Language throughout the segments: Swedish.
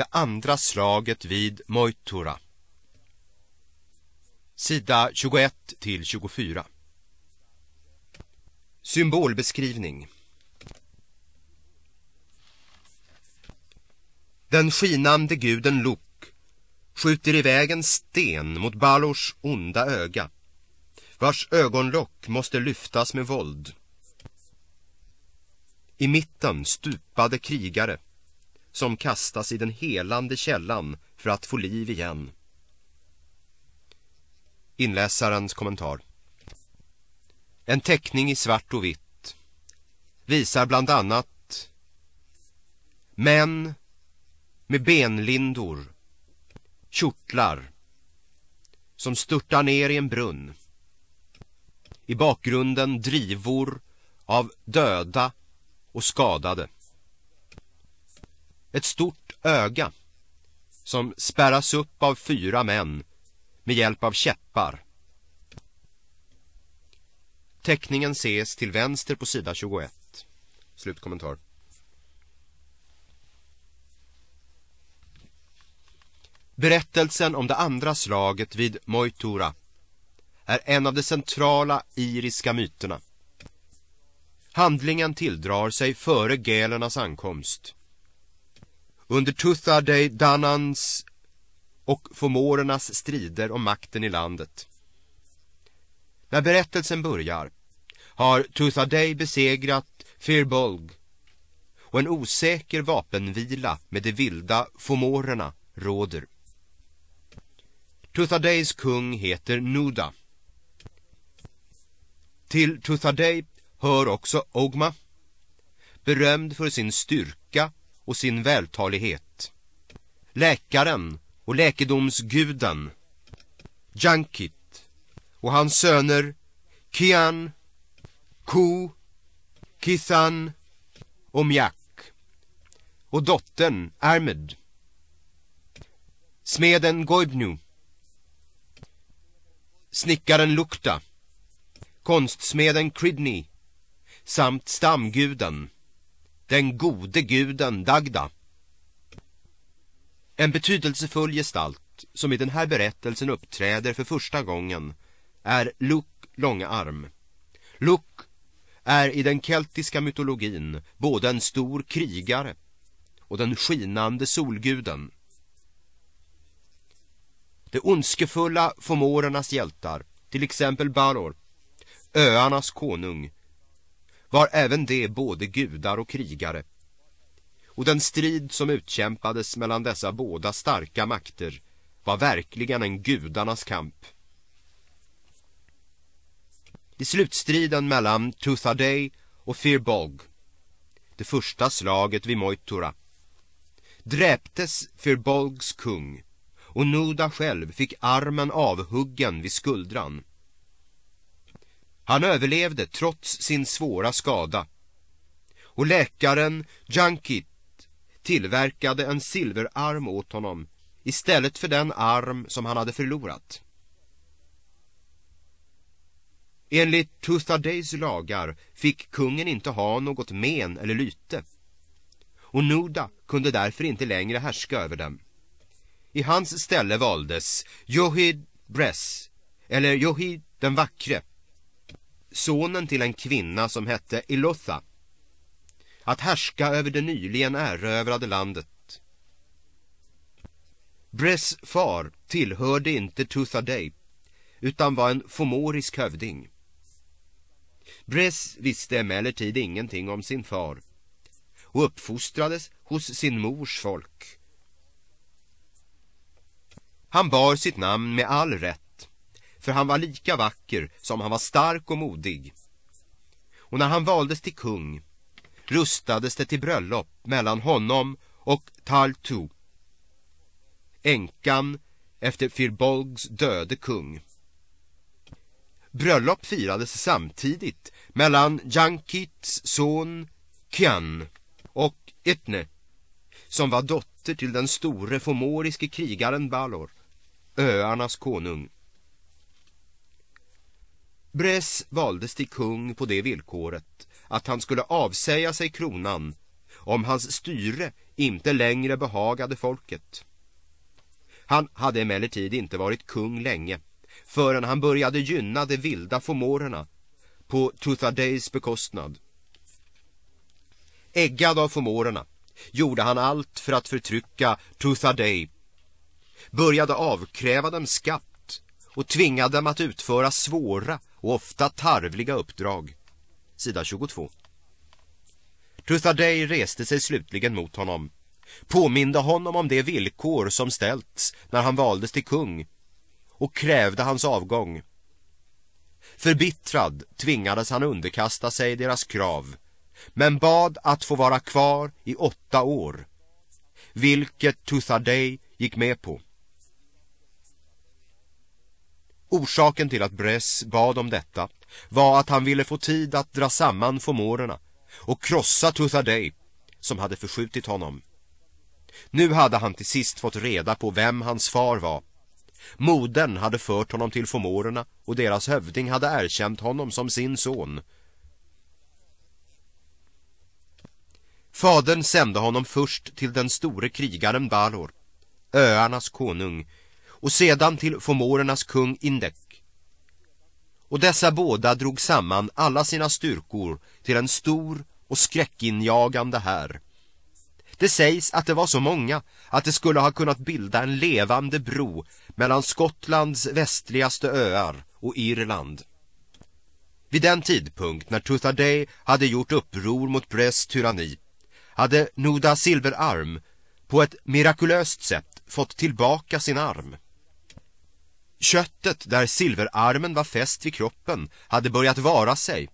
Det andra slaget vid Moitura. Sida 21 till 24. Symbolbeskrivning. Den skinande guden Lok skjuter iväg en sten mot Balors onda öga, vars ögonlock måste lyftas med våld. I mitten stupade krigare som kastas i den helande källan för att få liv igen. Inläsarens kommentar. En teckning i svart och vitt visar bland annat män med benlindor, kjortlar som störtar ner i en brunn. I bakgrunden drivor av döda och skadade. Ett stort öga som spärras upp av fyra män med hjälp av käppar. Teckningen ses till vänster på sida 21. Slutkommentar. Berättelsen om det andra slaget vid Moitura är en av de centrala iriska myterna. Handlingen tilldrar sig före gälernas ankomst. Under Tuthadej Danans och Fomorernas strider om makten i landet. När berättelsen börjar har Tuthadej besegrat Firbolg och en osäker vapenvila med de vilda Fomorerna råder. Tuthadejs kung heter Nuda. Till Tuthadej hör också Ogma, berömd för sin styrka och sin vältalighet. Läkaren och läkedomsguden Jankit och hans söner Kian, Ku, Kithan och Mjak och dottern Armed. Smeden Goibnu snickaren Lukta konstsmeden Cridney samt stamguden, den gode guden Dagda. En betydelsefull gestalt som i den här berättelsen uppträder för första gången är Luk Långarm. Luk är i den keltiska mytologin både en stor krigare och den skinande solguden. De ondskefulla fomorernas hjältar, till exempel Balor, öarnas konung, var även det både gudar och krigare. Och den strid som utkämpades mellan dessa båda starka makter var verkligen en gudarnas kamp. I slutstriden mellan Tuthaday och Firbog, det första slaget vid Moitura, dräptes Firbolgs kung och Nuda själv fick armen avhuggen vid skuldran. Han överlevde trots sin svåra skada. Och läkaren Junkit tillverkade en silverarm åt honom istället för den arm som han hade förlorat. Enligt Tuthadays lagar fick kungen inte ha något men eller lyte. Och Nuda kunde därför inte längre härska över dem. I hans ställe valdes Johid Bress, eller Johid den vackre, sonen till en kvinna som hette Ilotha, att härska över det nyligen erövrade landet. Bress far tillhörde inte Tuthadej utan var en fomorisk hövding. Bress visste emellertid ingenting om sin far och uppfostrades hos sin mors folk. Han bar sitt namn med all rätt, för han var lika vacker som han var stark och modig. Och när han valdes till kung rustades det till bröllop mellan honom och Taltu, änkan efter Firbolgs döde kung. Bröllop firades samtidigt mellan Jankits son Kian och Etne, som var dotter till den store fomoriske krigaren Balor öarnas konung. Bress valdes till kung på det villkoret att han skulle avsäga sig kronan om hans styre inte längre behagade folket. Han hade emellertid inte varit kung länge förrän han började gynna de vilda fomorerna på Tuthadays bekostnad. Äggad av fomorerna gjorde han allt för att förtrycka Tuthaday, började avkräva dem skatt och tvingade dem att utföra svåra och ofta tarvliga uppdrag. Sida 22. Tuthaday reste sig slutligen mot honom, påminde honom om de villkor som ställts när han valdes till kung och krävde hans avgång. Förbittrad tvingades han underkasta sig deras krav, men bad att få vara kvar i åtta år, vilket Tuthadej gick med på. Orsaken till att Bress bad om detta var att han ville få tid att dra samman fomorerna och krossa Tuthaday som hade förskjutit honom. Nu hade han till sist fått reda på vem hans far var. Modern hade fört honom till fomorerna och deras hövding hade erkänt honom som sin son. Fadern sände honom först till den store krigaren Balor, öarnas konung, och sedan till fomorernas kung Indek. Och dessa båda drog samman alla sina styrkor till en stor och skräckinjagande här. Det sägs att det var så många att det skulle ha kunnat bilda en levande bro mellan Skottlands västligaste öar och Irland. Vid den tidpunkt när Tuthaday hade gjort uppror mot Bres tyranni hade Nuda Silverarm på ett mirakulöst sätt fått tillbaka sin arm. Köttet där silverarmen var fäst vid kroppen hade börjat vara sig.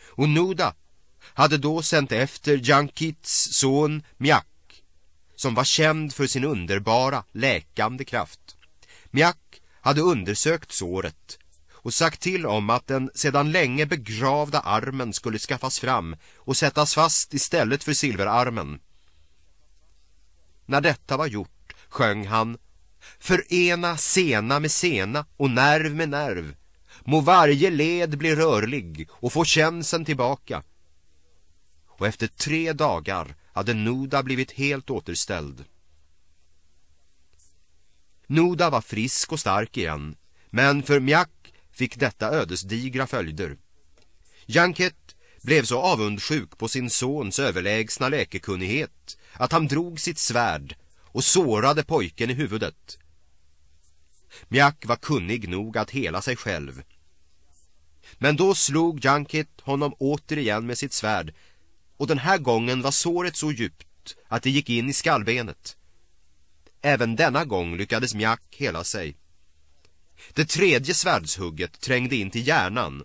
Och Nuda hade då sänt efter Jankits son Mjak, som var känd för sin underbara läkande kraft. Mjak hade undersökt såret och sagt till om att den sedan länge begravda armen skulle skaffas fram och sättas fast istället för silverarmen. När detta var gjort sjöng han Förena sena med sena och nerv med nerv. Må varje led bli rörlig och få känseln tillbaka. Och efter tre dagar hade Noda blivit helt återställd. Noda var frisk och stark igen, men för Mjak fick detta ödesdigra följder. Janket blev så avundsjuk på sin sons överlägsna läkekunnighet att han drog sitt svärd och sårade pojken i huvudet. Mjak var kunnig nog att hela sig själv. Men då slog Jankit honom återigen med sitt svärd och den här gången var såret så djupt att det gick in i skallbenet. Även denna gång lyckades Mjak hela sig. Det tredje svärdshugget trängde in till hjärnan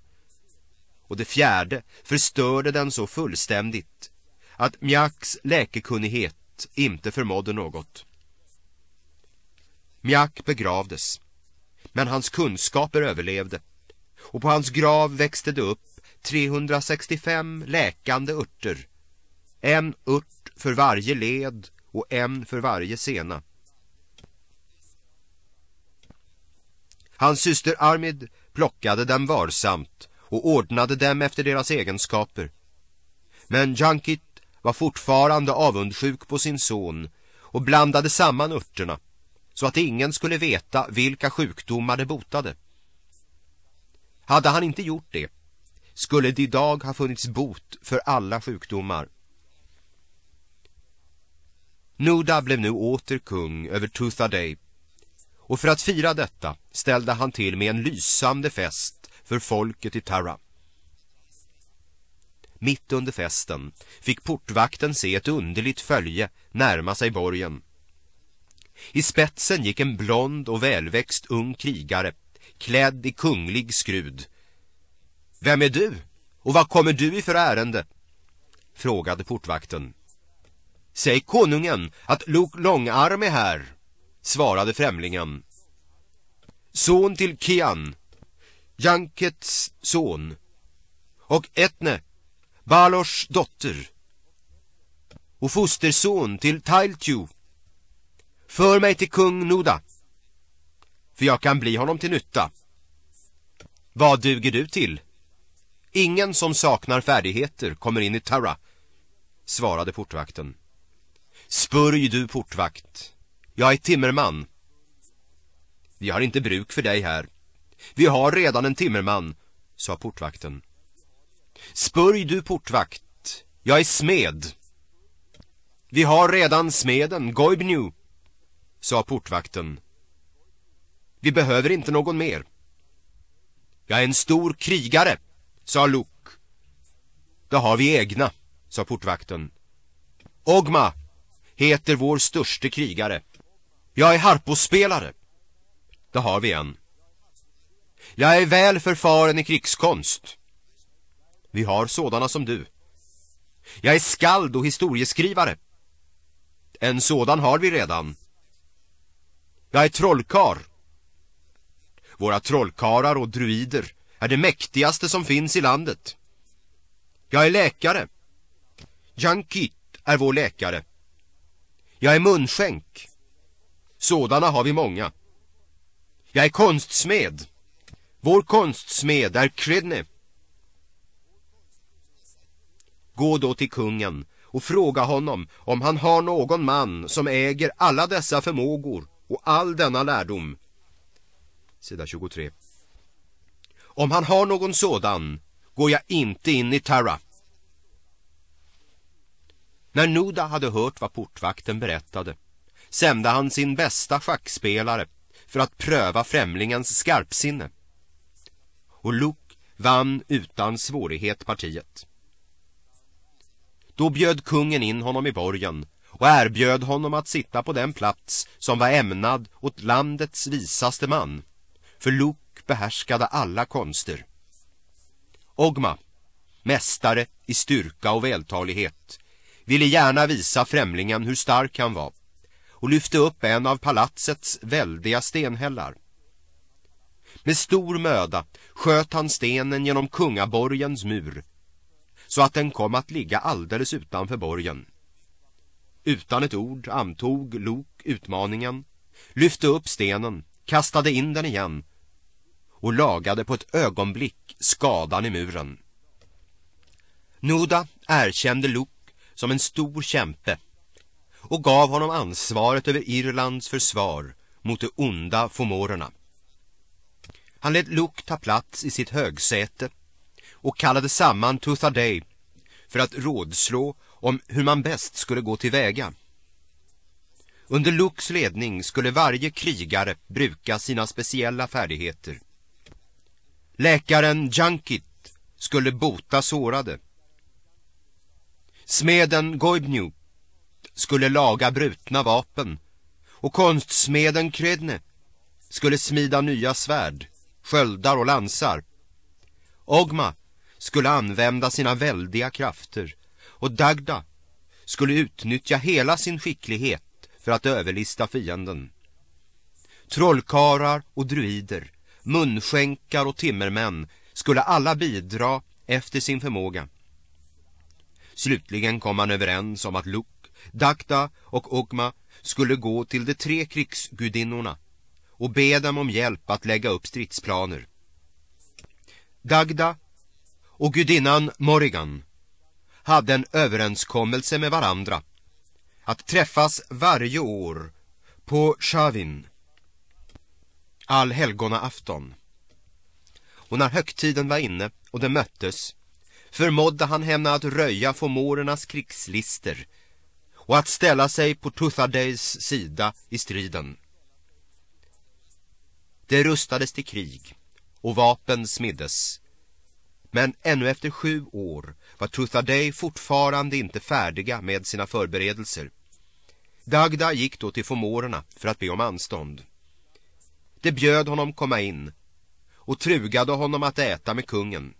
och det fjärde förstörde den så fullständigt att Mjaks läkekunnighet inte förmådde något. Mjak begravdes, men hans kunskaper överlevde och på hans grav växte det upp 365 läkande örter, en ört för varje led och en för varje sena. Hans syster Armid plockade dem varsamt och ordnade dem efter deras egenskaper. Men Junkit var fortfarande avundsjuk på sin son och blandade samman örterna så att ingen skulle veta vilka sjukdomar det botade. Hade han inte gjort det skulle det idag ha funnits bot för alla sjukdomar. Nuda blev nu åter kung över Tuthaday och för att fira detta ställde han till med en lysande fest för folket i Tara. Mitt under festen fick portvakten se ett underligt följe närma sig borgen. I spetsen gick en blond och välväxt ung krigare, klädd i kunglig skrud. Vem är du? Och vad kommer du i för ärende? Frågade portvakten. Säg konungen att Lok Långarm är här, svarade främlingen. Son till Kian, Jankets son, och Etne, Balors dotter, och fosterson till Tailtju. För mig till kung Noda, för jag kan bli honom till nytta. Vad duger du till? Ingen som saknar färdigheter kommer in i Tara, svarade portvakten. Spörj du portvakt. Jag är timmerman. Vi har inte bruk för dig här. Vi har redan en timmerman, sa portvakten. Spörj du portvakt. Jag är smed. Vi har redan smeden, Goibnu, sa portvakten. Vi behöver inte någon mer. Jag är en stor krigare, sa Luke. Då har vi egna, sa portvakten. Ogma heter vår störste krigare. Jag är harpospelare. Då har vi en. Jag är väl förfaren i krigskonst. Vi har sådana som du. Jag är skald och historieskrivare. En sådan har vi redan. Jag är trollkar. Våra trollkarlar och druider är det mäktigaste som finns i landet. Jag är läkare. Jankit är vår läkare. Jag är munskänk. Sådana har vi många. Jag är konstsmed. Vår konstsmed är Kredne. Gå då till kungen och fråga honom om han har någon man som äger alla dessa förmågor och all denna lärdom. Sida 23. Om han har någon sådan går jag inte in i Tara. När Nuda hade hört vad portvakten berättade sände han sin bästa schackspelare för att pröva främlingens skarpsinne. Och Luke vann utan svårighet partiet. Då bjöd kungen in honom i borgen och erbjöd honom att sitta på den plats som var ämnad åt landets visaste man. För Luke behärskade alla konster. Ogma, mästare i styrka och vältalighet, ville gärna visa främlingen hur stark han var och lyfte upp en av palatsets väldiga stenhällar. Med stor möda sköt han stenen genom kungaborgens mur så att den kom att ligga alldeles utanför borgen. Utan ett ord antog Lok utmaningen, lyfte upp stenen, kastade in den igen och lagade på ett ögonblick skadan i muren. Noda erkände Lok som en stor kämpe och gav honom ansvaret över Irlands försvar mot de onda fomorerna. Han lät Luke ta plats i sitt högsäte och kallade samman Tuthaday för att rådslå om hur man bäst skulle gå tillväga. Under Lux ledning skulle varje krigare bruka sina speciella färdigheter. Läkaren Junkit skulle bota sårade. Smeden Goibnew skulle laga brutna vapen och konstsmeden Kredne skulle smida nya svärd, sköldar och lansar. Ogma skulle använda sina väldiga krafter och Dagda skulle utnyttja hela sin skicklighet för att överlista fienden. Trollkarar och druider, munskänkar och timmermän skulle alla bidra efter sin förmåga. Slutligen kom man överens om att Luk, Dagda och Ogma skulle gå till de tre krigsgudinnorna och be dem om hjälp att lägga upp stridsplaner. Dagda och gudinnan Morrigan hade en överenskommelse med varandra att träffas varje år på Shavin, allhelgona afton. Och när högtiden var inne och de möttes förmådde han henne att röja fomorernas krigslister och att ställa sig på Tuthadays sida i striden. Det rustades till krig och vapen smiddes men ännu efter sju år var Tuthaday fortfarande inte färdiga med sina förberedelser. Dagda gick då till fomorerna för att be om anstånd. Det bjöd honom komma in och trugade honom att äta med kungen.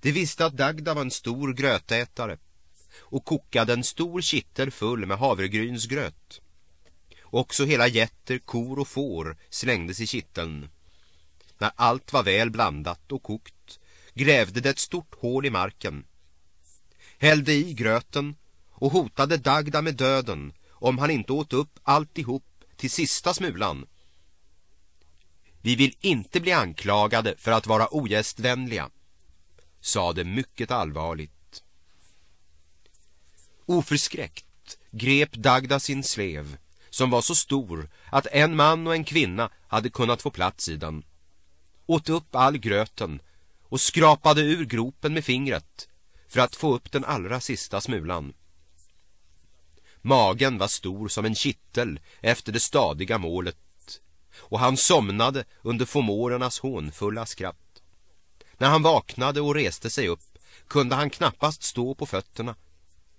De visste att Dagda var en stor grötätare och kokade en stor kittel full med havregrynsgröt. Också hela jätter, kor och får slängdes i kitteln. När allt var väl blandat och kokt grävde det ett stort hål i marken. Hällde i gröten och hotade Dagda med döden om han inte åt upp alltihop till sista smulan. Vi vill inte bli anklagade för att vara ogästvänliga, sa det mycket allvarligt. Oförskräckt grep Dagda sin slev, som var så stor att en man och en kvinna hade kunnat få plats i den. Åt upp all gröten och skrapade ur gropen med fingret för att få upp den allra sista smulan. Magen var stor som en kittel efter det stadiga målet och han somnade under fomorernas hånfulla skratt. När han vaknade och reste sig upp kunde han knappast stå på fötterna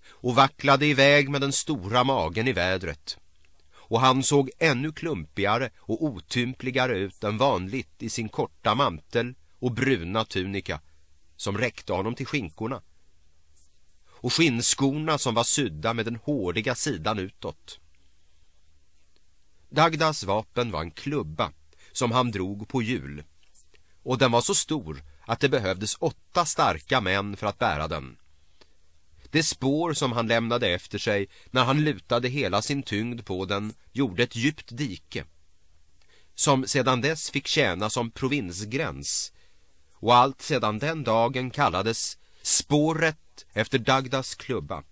och vacklade iväg med den stora magen i vädret. Och han såg ännu klumpigare och otympligare ut än vanligt i sin korta mantel och bruna tunika som räckte honom till skinkorna. Och skinnskorna som var sydda med den hårdiga sidan utåt. Dagdas vapen var en klubba som han drog på hjul. Och den var så stor att det behövdes åtta starka män för att bära den. Det spår som han lämnade efter sig när han lutade hela sin tyngd på den gjorde ett djupt dike som sedan dess fick tjäna som provinsgräns och allt sedan den dagen kallades spåret efter Dagdas klubba.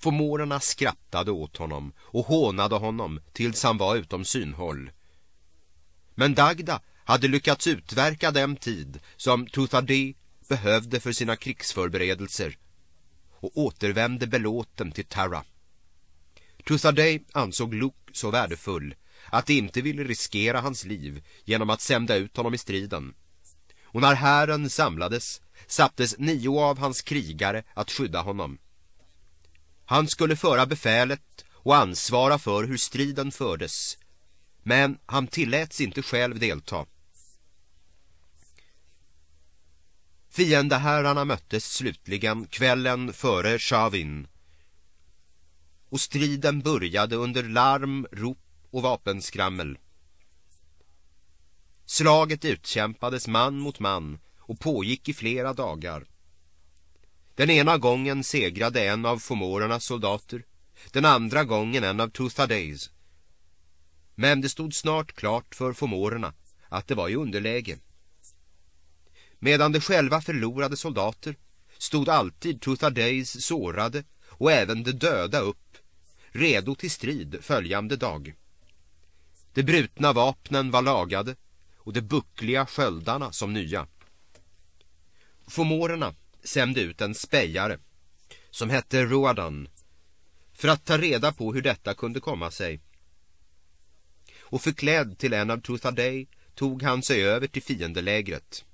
Fomorerna skrattade åt honom och hånade honom tills han var utom synhåll. Men Dagda hade lyckats utverka den tid som Tuthadi behövde för sina krigsförberedelser och återvände belåten till Tara. Tuthadi ansåg Luke så värdefull att de inte ville riskera hans liv genom att sända ut honom i striden. Och när hären samlades sattes nio av hans krigare att skydda honom. Han skulle föra befälet och ansvara för hur striden fördes. Men han tilläts inte själv delta. Fiendeherrarna möttes slutligen kvällen före Shavin. Och striden började under larm, rop och vapenskrammel. Slaget utkämpades man mot man och pågick i flera dagar. Den ena gången segrade en av fomorernas soldater, den andra gången en av Tuthadays. Men det stod snart klart för fomorerna att det var i underläge. Medan de själva förlorade soldater stod alltid Tuthadays sårade och även de döda upp, redo till strid följande dag. De brutna vapnen var lagade och de buckliga sköldarna som nya. Fomorerna sände ut en spejare som hette Roadan för att ta reda på hur detta kunde komma sig. Och förklädd till en av Tuthaday tog han sig över till fiendelägret.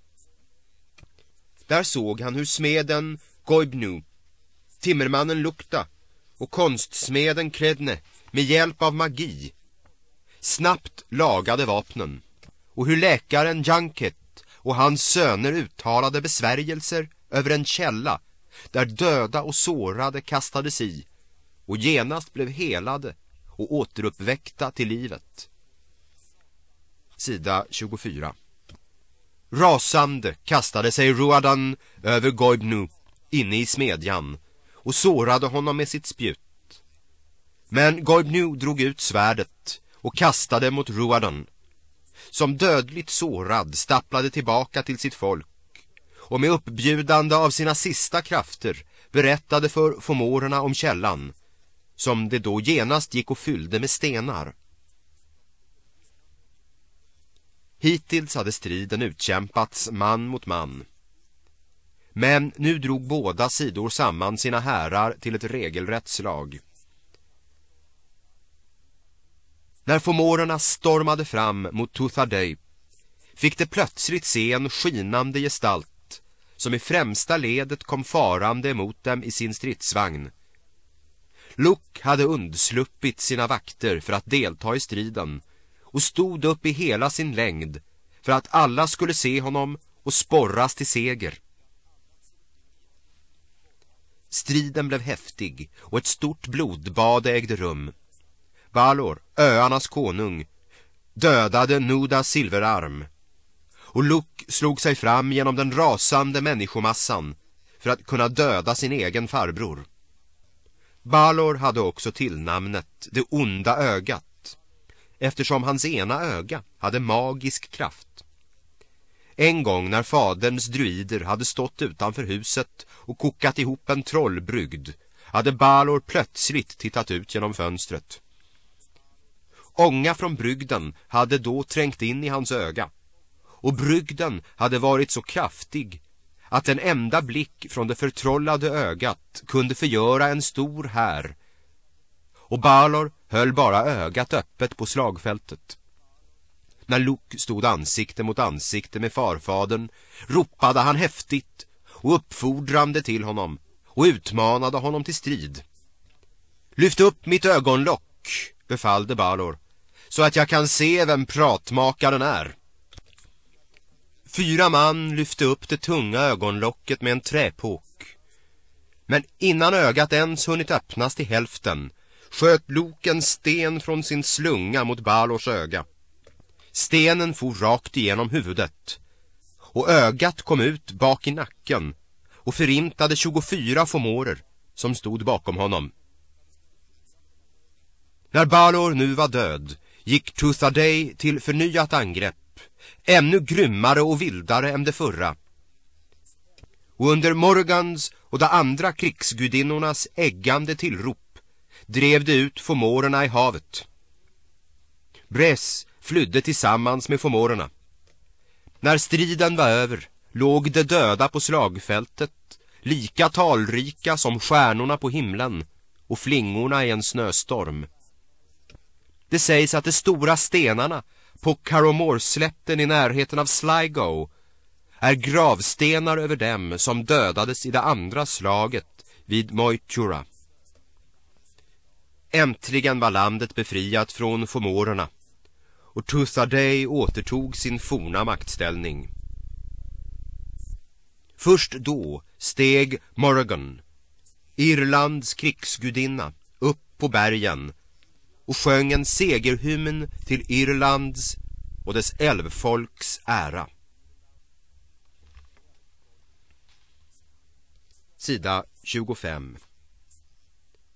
Där såg han hur smeden Goibnu, timmermannen Lukta och konstsmeden Kredne med hjälp av magi snabbt lagade vapnen och hur läkaren Junket och hans söner uttalade besvärjelser över en källa där döda och sårade kastades i och genast blev helade och återuppväckta till livet. Sida 24 Rasande kastade sig Ruadan över Goibnu inne i smedjan och sårade honom med sitt spjut. Men Goibnu drog ut svärdet och kastade mot Ruadan som dödligt sårad stapplade tillbaka till sitt folk och med uppbjudande av sina sista krafter berättade för fomorerna om källan som det då genast gick och fyllde med stenar. Hittills hade striden utkämpats man mot man. Men nu drog båda sidor samman sina härar till ett regelrätt slag. När fomorerna stormade fram mot Tuthadej fick de plötsligt se en skinande gestalt som i främsta ledet kom farande emot dem i sin stridsvagn. Luke hade undsluppit sina vakter för att delta i striden och stod upp i hela sin längd för att alla skulle se honom och sporras till seger. Striden blev häftig och ett stort blodbad ägde rum. Valor, öarnas konung, dödade Nuda silverarm och Luke slog sig fram genom den rasande människomassan för att kunna döda sin egen farbror. Balor hade också tillnamnet det onda ögat eftersom hans ena öga hade magisk kraft. En gång när faderns druider hade stått utanför huset och kokat ihop en trollbrygd hade Balor plötsligt tittat ut genom fönstret. Ånga från brygden hade då trängt in i hans öga och brygden hade varit så kraftig att en enda blick från det förtrollade ögat kunde förgöra en stor här. Och Balor höll bara ögat öppet på slagfältet. När Luke stod ansikte mot ansikte med farfadern ropade han häftigt och uppfordrande till honom och utmanade honom till strid. Lyft upp mitt ögonlock, befallde Balor, så att jag kan se vem pratmakaren är. Fyra man lyfte upp det tunga ögonlocket med en träpåk. Men innan ögat ens hunnit öppnas till hälften sköt Loken sten från sin slunga mot Balors öga. Stenen for rakt igenom huvudet och ögat kom ut bak i nacken och förintade 24 fomorer som stod bakom honom. När Balor nu var död gick Tuthaday till förnyat angrepp ännu grymmare och vildare än det förra. Och under Morgans och de andra krigsgudinnornas äggande tillrop drev de ut fomorerna i havet. Bress flydde tillsammans med fomorerna. När striden var över låg de döda på slagfältet, lika talrika som stjärnorna på himlen och flingorna i en snöstorm. Det sägs att de stora stenarna på Karomorsläppen i närheten av Sligo är gravstenar över dem som dödades i det andra slaget vid Moitura. Äntligen var landet befriat från fomorerna och Tuthaday återtog sin forna maktställning. Först då steg Morrigan, Irlands krigsgudinna, upp på bergen och sjöng en segerhymn till Irlands och dess älvfolks ära. Sida 25